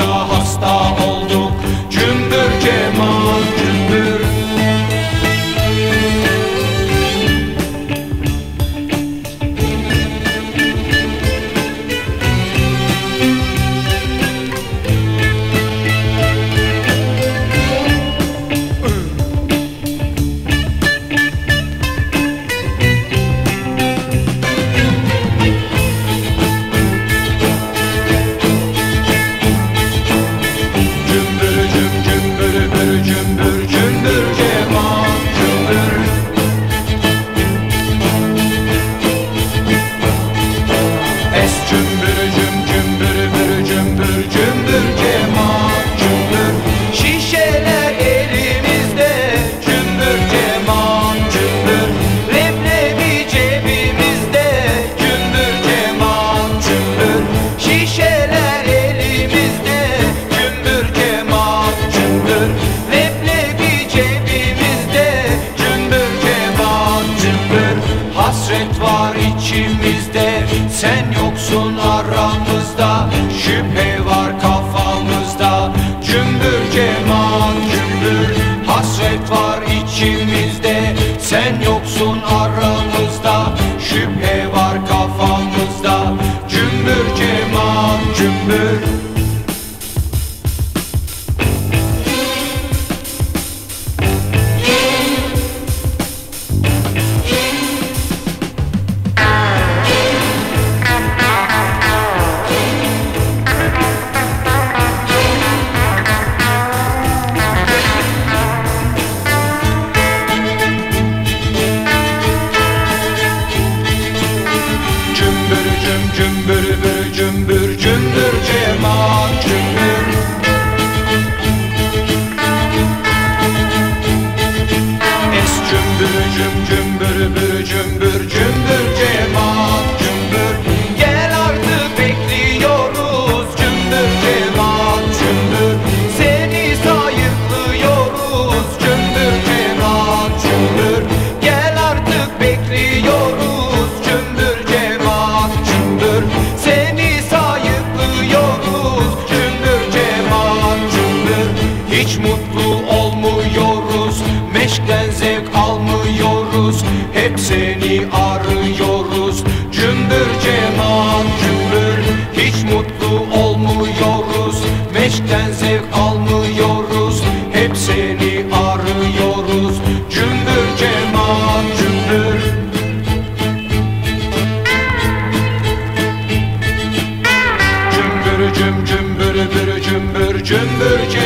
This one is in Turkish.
Отця Христа. şüphe var kafamızda. Cümbür ceman cümbür Hasret var içimizde. Hep seni arıyoruz. Cümbür cemaat cümbür. Hiç mutlu olmuyoruz. Meşkten zevk almıyoruz. Hep seni arıyoruz. Cümbür cemaat cümbür. Cümbür cüm cümbür bürü cümbür cümbür. Cümbür